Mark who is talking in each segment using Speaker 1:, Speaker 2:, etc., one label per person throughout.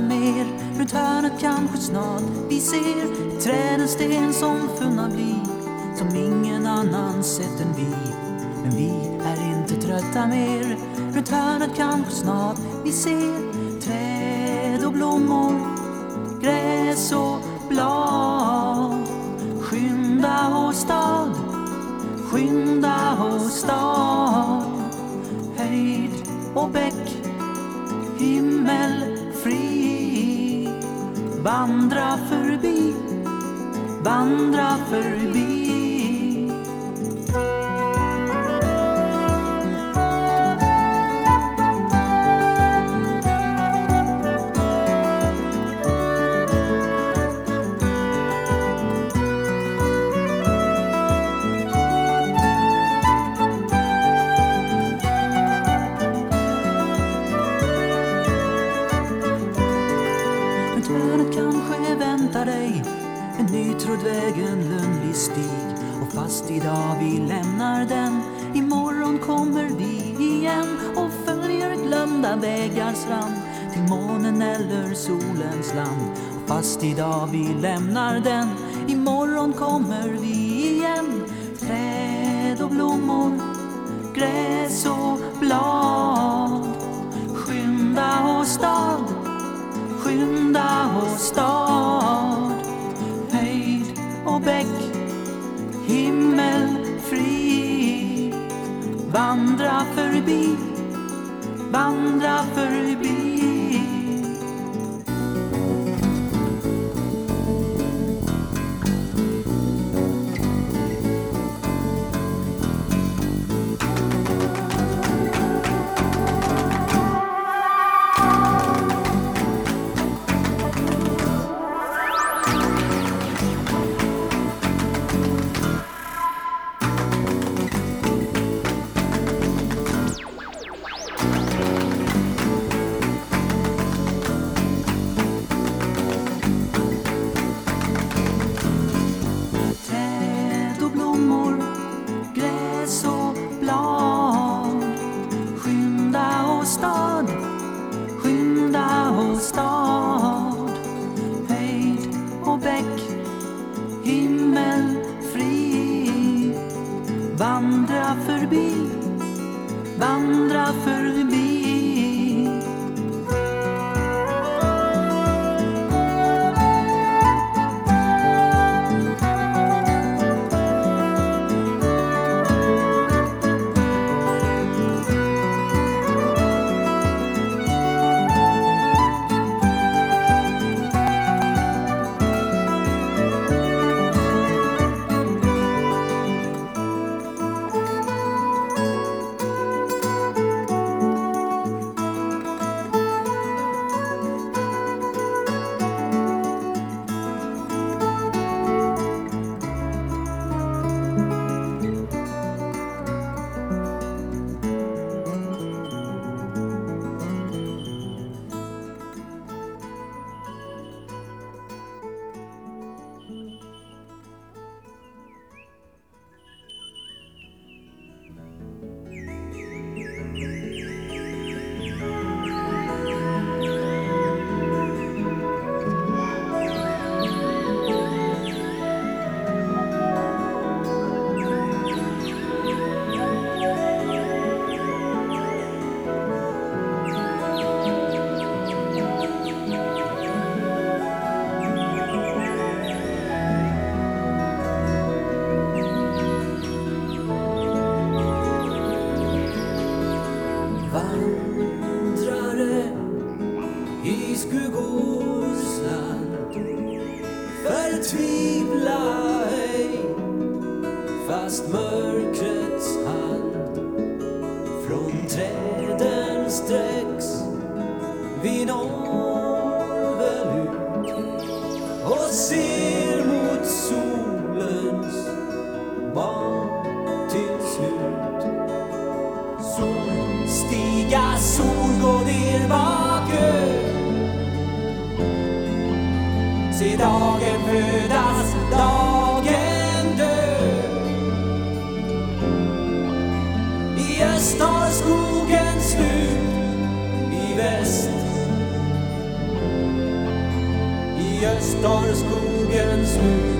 Speaker 1: mer. Runt hörnet kanske snart. Vi ser trädens sten som funna bli Som ingen annan sett än vi. Men vi är inte trötta mer. Runt hörnet kanske snart. Vi ser träd och blommor Gräs och blad. Skynda och stad Skynda och stad. Höjd och bäck Himmel Vandra förbi, vandra förbi. Vägen lönnlig stig. Och fast idag vi lämnar den imorgon kommer vi igen. Och följer glömda vägars rand till månen eller solens land. Och fast idag vi lämnar den imorgon kommer vi igen. Träd och blommor gräs och blad. Skynda och stad skynda och stad bäck himmelfri vandra förbi vandra förbi. Träden vi når väl ut och ser mot solens barn till slut. Solstiga, sol gå ner bak Se dagen för stormskogens slut.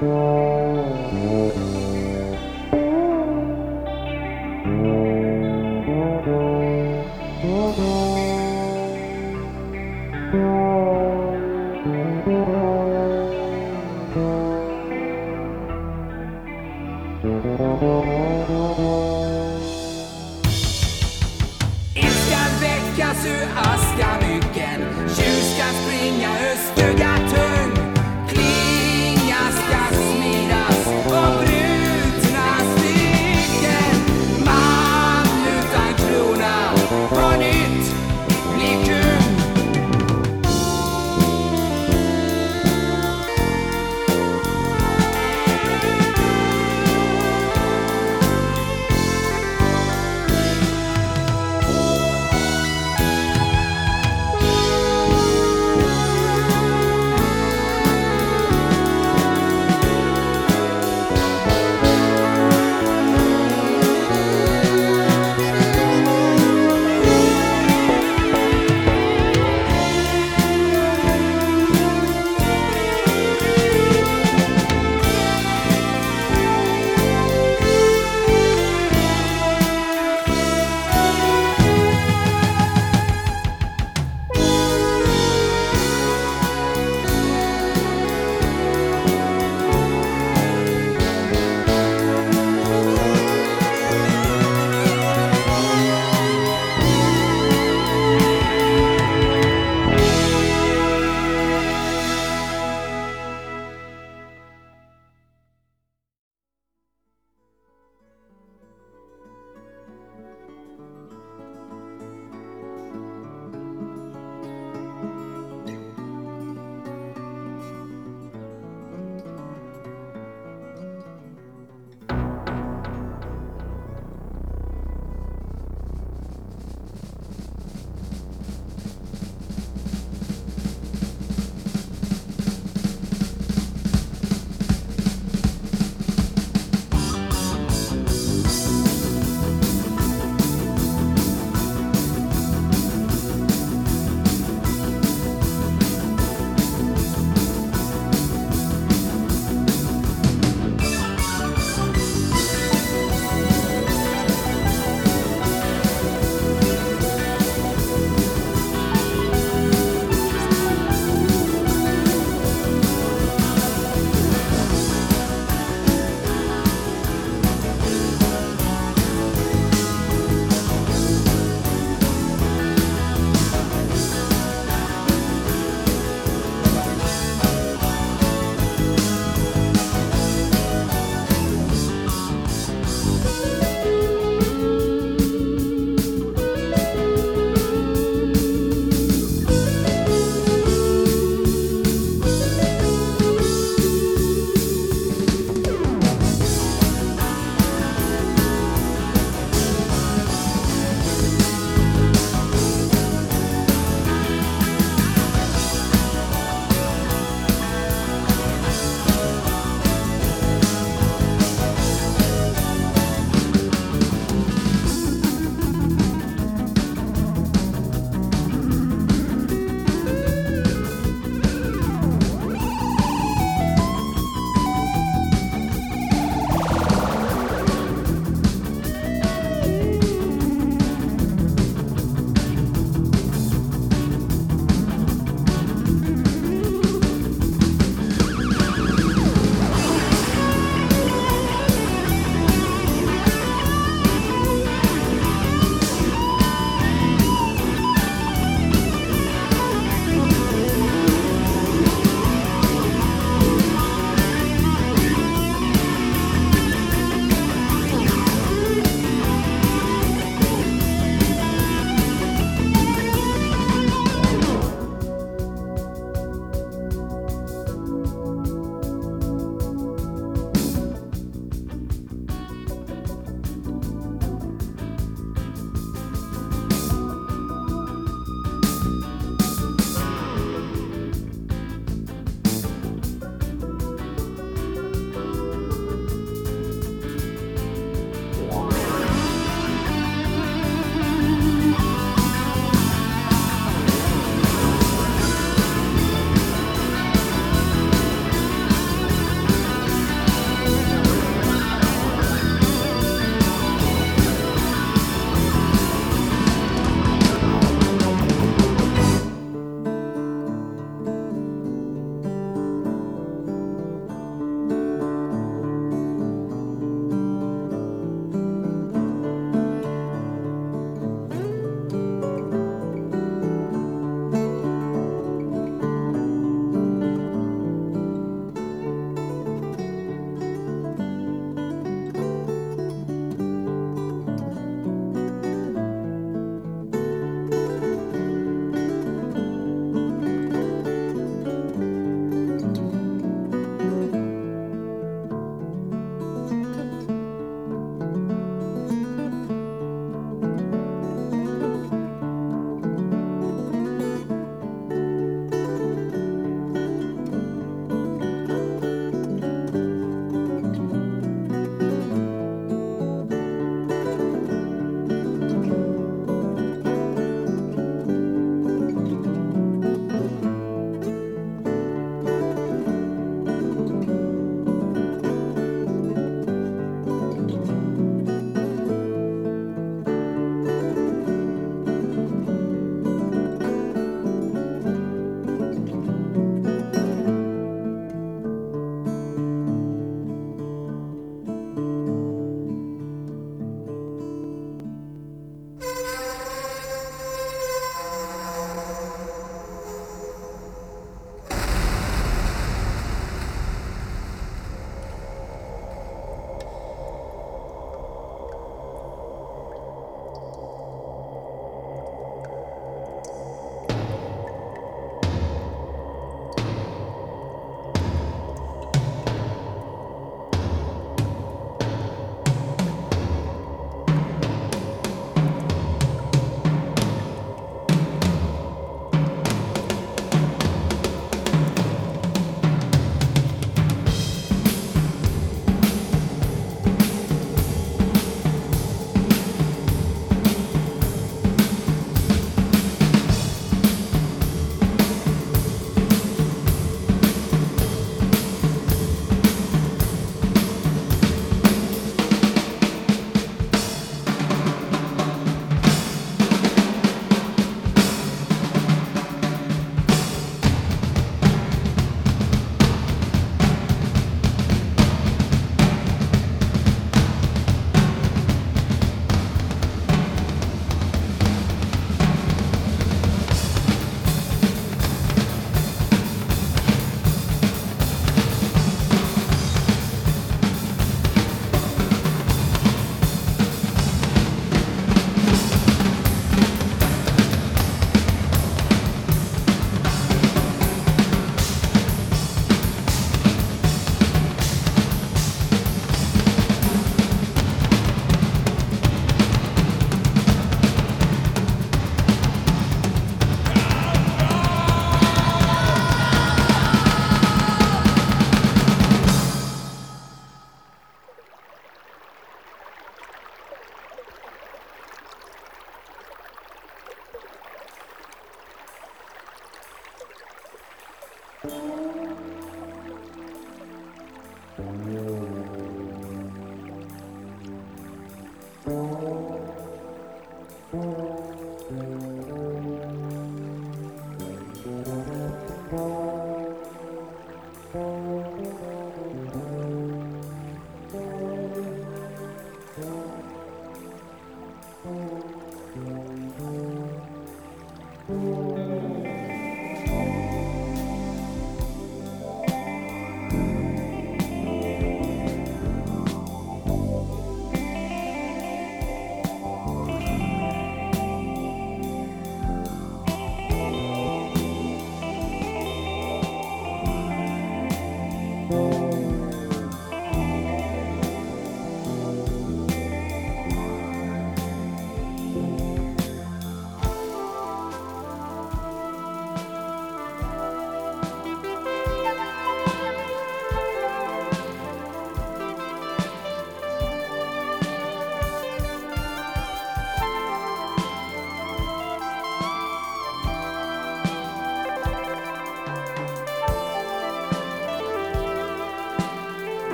Speaker 1: Música